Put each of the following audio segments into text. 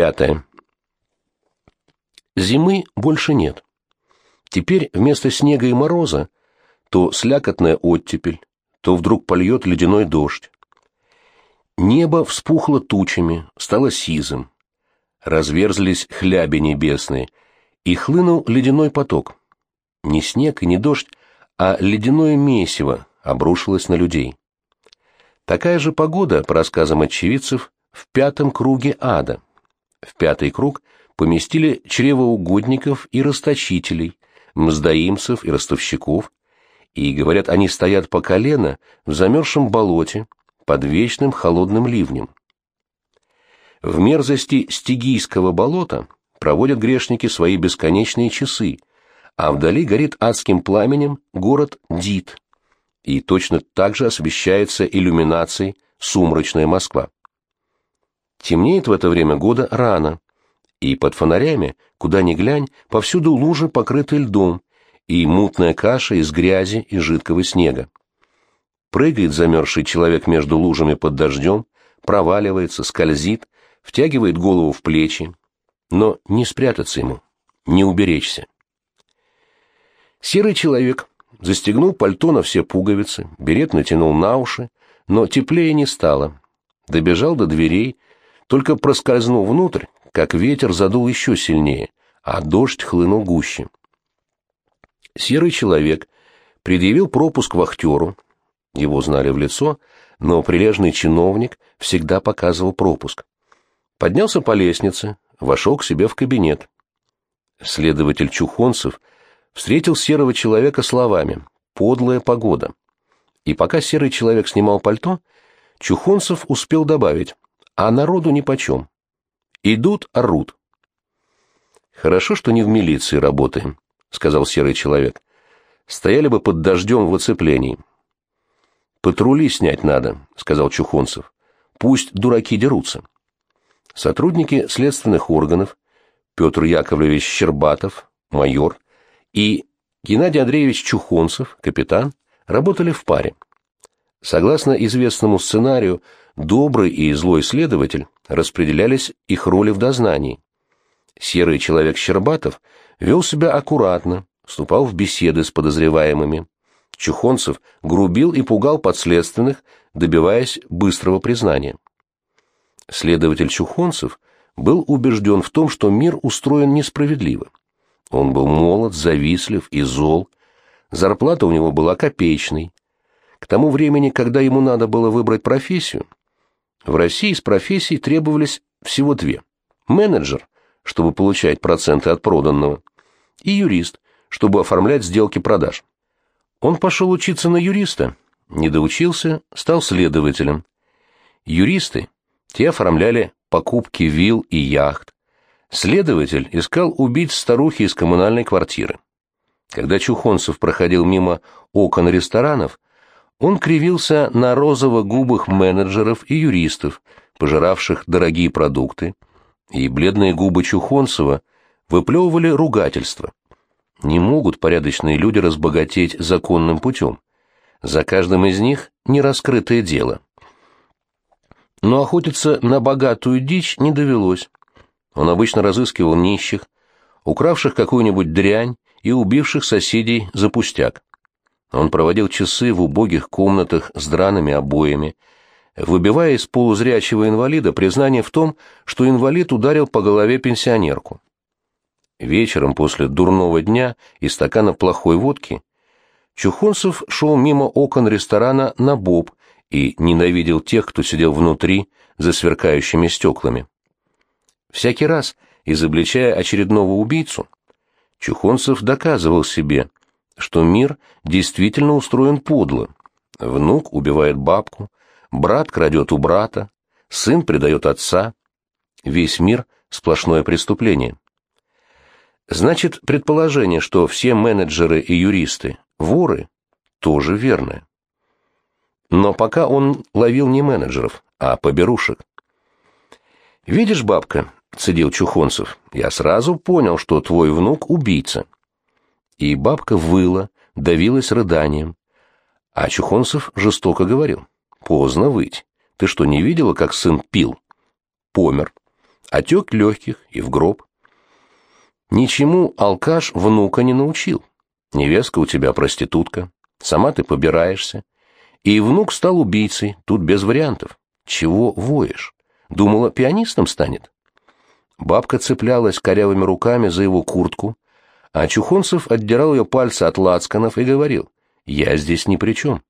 Пятое. Зимы больше нет. Теперь вместо снега и мороза то слякотная оттепель, то вдруг польет ледяной дождь. Небо вспухло тучами, стало сизым. Разверзлись хляби небесные, и хлынул ледяной поток. Не снег и не дождь, а ледяное месиво обрушилось на людей. Такая же погода, по рассказам очевидцев, в пятом круге ада. В пятый круг поместили чревоугодников и расточителей, мздоимцев и ростовщиков, и, говорят, они стоят по колено в замерзшем болоте под вечным холодным ливнем. В мерзости стигийского болота проводят грешники свои бесконечные часы, а вдали горит адским пламенем город Дит, и точно так же освещается иллюминацией сумрачная Москва. Темнеет в это время года рано, и под фонарями, куда ни глянь, повсюду лужи, покрыты льдом, и мутная каша из грязи и жидкого снега. Прыгает замерзший человек между лужами под дождем, проваливается, скользит, втягивает голову в плечи, но не спрятаться ему, не уберечься. Серый человек застегнул пальто на все пуговицы, берет натянул на уши, но теплее не стало. Добежал до дверей, только проскользнул внутрь, как ветер задул еще сильнее, а дождь хлынул гуще. Серый человек предъявил пропуск вахтеру, его знали в лицо, но прилежный чиновник всегда показывал пропуск. Поднялся по лестнице, вошел к себе в кабинет. Следователь Чухонцев встретил серого человека словами «подлая погода». И пока серый человек снимал пальто, Чухонцев успел добавить «а народу нипочем». Идут, орут. «Хорошо, что не в милиции работаем», — сказал серый человек. «Стояли бы под дождем в оцеплении». «Патрули снять надо», — сказал Чухонцев. «Пусть дураки дерутся». Сотрудники следственных органов, Петр Яковлевич Щербатов, майор, и Геннадий Андреевич Чухонцев, капитан, работали в паре. Согласно известному сценарию, добрый и злой следователь распределялись их роли в дознании. Серый человек Щербатов вел себя аккуратно, вступал в беседы с подозреваемыми. Чухонцев грубил и пугал подследственных, добиваясь быстрого признания. Следователь Чухонцев был убежден в том, что мир устроен несправедливо. Он был молод, завистлив и зол. Зарплата у него была копеечной. К тому времени, когда ему надо было выбрать профессию, в России с профессий требовались всего две. Менеджер, чтобы получать проценты от проданного, и юрист, чтобы оформлять сделки продаж. Он пошел учиться на юриста, не доучился, стал следователем. Юристы, те оформляли покупки вилл и яхт, Следователь искал убить старухи из коммунальной квартиры. Когда Чухонцев проходил мимо окон ресторанов, он кривился на розово-губых менеджеров и юристов, пожиравших дорогие продукты, и бледные губы Чухонцева выплевывали ругательства. Не могут порядочные люди разбогатеть законным путем. За каждым из них нераскрытое дело. Но охотиться на богатую дичь не довелось. Он обычно разыскивал нищих, укравших какую-нибудь дрянь и убивших соседей за пустяк. Он проводил часы в убогих комнатах с драными обоями, выбивая из полузрячего инвалида признание в том, что инвалид ударил по голове пенсионерку. Вечером после дурного дня и стакана плохой водки Чухонцев шел мимо окон ресторана на Боб и ненавидел тех, кто сидел внутри за сверкающими стеклами. Всякий раз, изобличая очередного убийцу, Чухонцев доказывал себе, что мир действительно устроен подло. Внук убивает бабку, брат крадет у брата, сын предает отца. Весь мир — сплошное преступление. Значит, предположение, что все менеджеры и юристы — воры, тоже верное. Но пока он ловил не менеджеров, а поберушек. «Видишь, бабка, — цедил Чухонцев, — я сразу понял, что твой внук — убийца. И бабка выла, давилась рыданием. А Чухонцев жестоко говорил. Поздно выть. Ты что, не видела, как сын пил? Помер. отек легких и в гроб. Ничему алкаш внука не научил. Невестка у тебя проститутка, сама ты побираешься. И внук стал убийцей, тут без вариантов. Чего воешь? Думала, пианистом станет? Бабка цеплялась корявыми руками за его куртку, а Чухонцев отдирал ее пальцы от лацканов и говорил, «Я здесь ни при чем».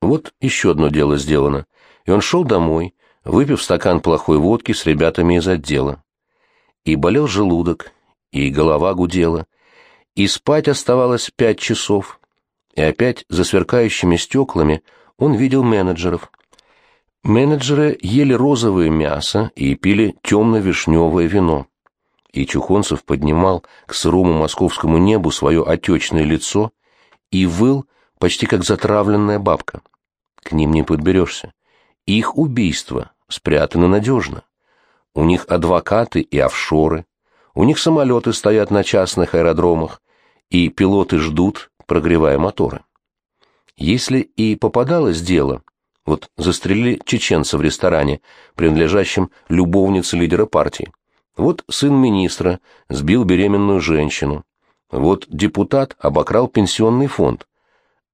Вот еще одно дело сделано, и он шел домой, выпив стакан плохой водки с ребятами из отдела. И болел желудок, и голова гудела, и спать оставалось пять часов, и опять за сверкающими стеклами он видел менеджеров. Менеджеры ели розовое мясо и пили темно-вишневое вино. И Чухонцев поднимал к сырому московскому небу свое отечное лицо и выл, почти как затравленная бабка. К ним не подберешься. Их убийство спрятано надежно. У них адвокаты и офшоры, у них самолеты стоят на частных аэродромах, и пилоты ждут, прогревая моторы. Если и попадалось дело, вот застрелили чеченца в ресторане, принадлежащем любовнице лидера партии. Вот сын министра сбил беременную женщину. Вот депутат обокрал пенсионный фонд.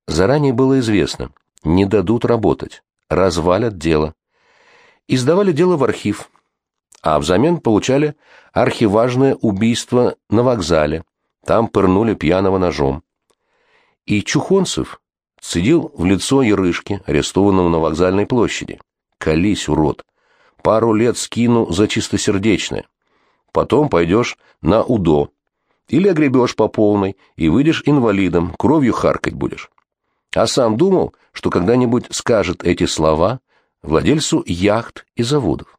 Заранее было известно, не дадут работать, развалят дело. И сдавали дело в архив, а взамен получали архиважное убийство на вокзале, там пырнули пьяного ножом. И Чухонцев цедил в лицо Ярышки, арестованному на вокзальной площади. «Колись, урод! Пару лет скину за чистосердечное. Потом пойдешь на УДО. Или огребешь по полной и выйдешь инвалидом, кровью харкать будешь. А сам думал, что когда-нибудь скажет эти слова владельцу яхт и заводов.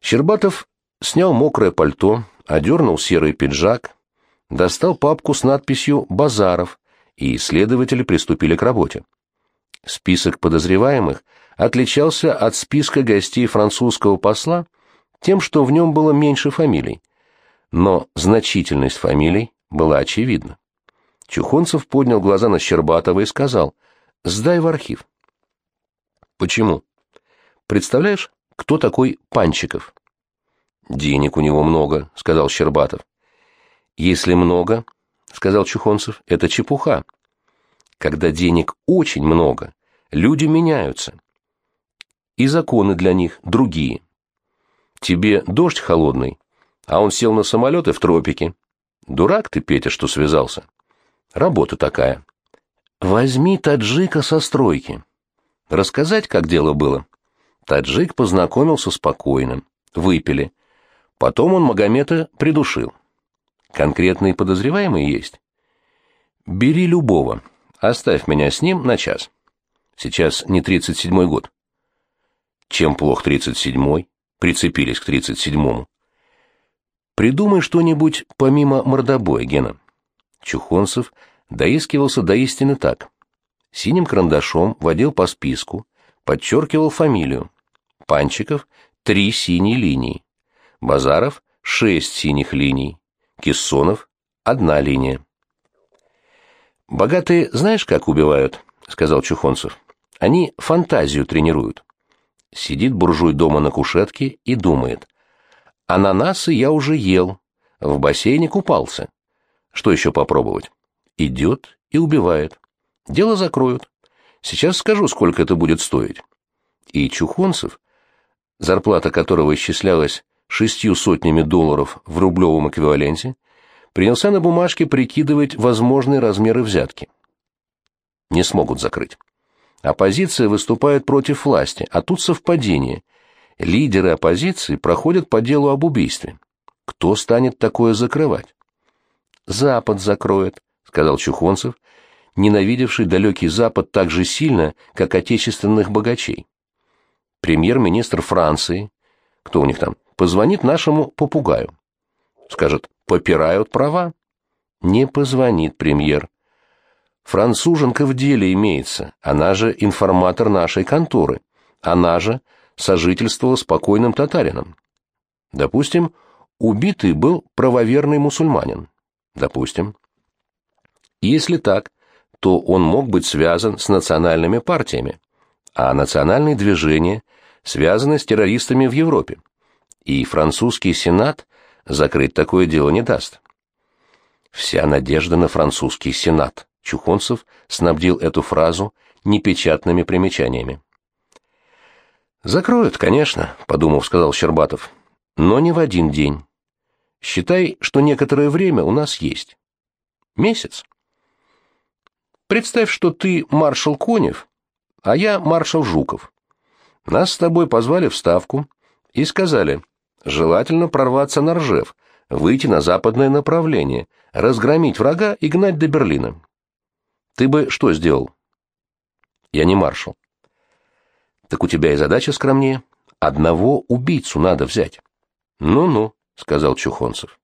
Щербатов снял мокрое пальто, одернул серый пиджак, достал папку с надписью «Базаров», и следователи приступили к работе. Список подозреваемых отличался от списка гостей французского посла тем, что в нем было меньше фамилий, но значительность фамилий была очевидна. Чухонцев поднял глаза на Щербатова и сказал, «Сдай в архив». «Почему?» «Представляешь, кто такой Панчиков?» «Денег у него много», — сказал Щербатов. «Если много, — сказал Чухонцев, — это чепуха. Когда денег очень много, люди меняются. И законы для них другие. Тебе дождь холодный, а он сел на самолеты в тропике. Дурак ты, Петя, что связался. Работа такая. Возьми таджика со стройки. Рассказать, как дело было? Таджик познакомился спокойно. Выпили. Потом он Магомета придушил. Конкретные подозреваемые есть? Бери любого. Оставь меня с ним на час. Сейчас не тридцать седьмой год. Чем плох тридцать седьмой? Прицепились к тридцать седьмому. Придумай что-нибудь помимо мордобоя, Гена. Чухонцев доискивался до истины так. Синим карандашом водил по списку, подчеркивал фамилию. Панчиков — три синие линии. Базаров — шесть синих линий. Кессонов — одна линия. «Богатые знаешь, как убивают?» — сказал Чухонцев. «Они фантазию тренируют». Сидит буржуй дома на кушетке и думает. «Ананасы я уже ел, в бассейне купался. Что еще попробовать? Идет и убивает. Дело закроют. Сейчас скажу, сколько это будет стоить. И Чухонцев, зарплата которого исчислялась шестью сотнями долларов в рублевом эквиваленте, принялся на бумажке прикидывать возможные размеры взятки. Не смогут закрыть. Оппозиция выступает против власти, а тут совпадение. Лидеры оппозиции проходят по делу об убийстве. Кто станет такое закрывать? Запад закроет, сказал Чухонцев, ненавидевший далекий Запад так же сильно, как отечественных богачей. Премьер-министр Франции, кто у них там, позвонит нашему попугаю. Скажет, попирают права. Не позвонит премьер. Француженка в деле имеется, она же информатор нашей конторы, она же сожительствовала с покойным татарином. Допустим, убитый был правоверный мусульманин. Допустим. Если так, то он мог быть связан с национальными партиями, а национальные движения связаны с террористами в Европе. И французский сенат закрыть такое дело не даст. Вся надежда на французский сенат. Чухонцев снабдил эту фразу непечатными примечаниями. «Закроют, конечно», — подумав, сказал Щербатов. «Но не в один день. Считай, что некоторое время у нас есть. Месяц. Представь, что ты маршал Конев, а я маршал Жуков. Нас с тобой позвали в Ставку и сказали, желательно прорваться на Ржев, выйти на западное направление, разгромить врага и гнать до Берлина. Ты бы что сделал? Я не маршал. Так у тебя и задача скромнее. Одного убийцу надо взять. Ну-ну, сказал Чухонцев.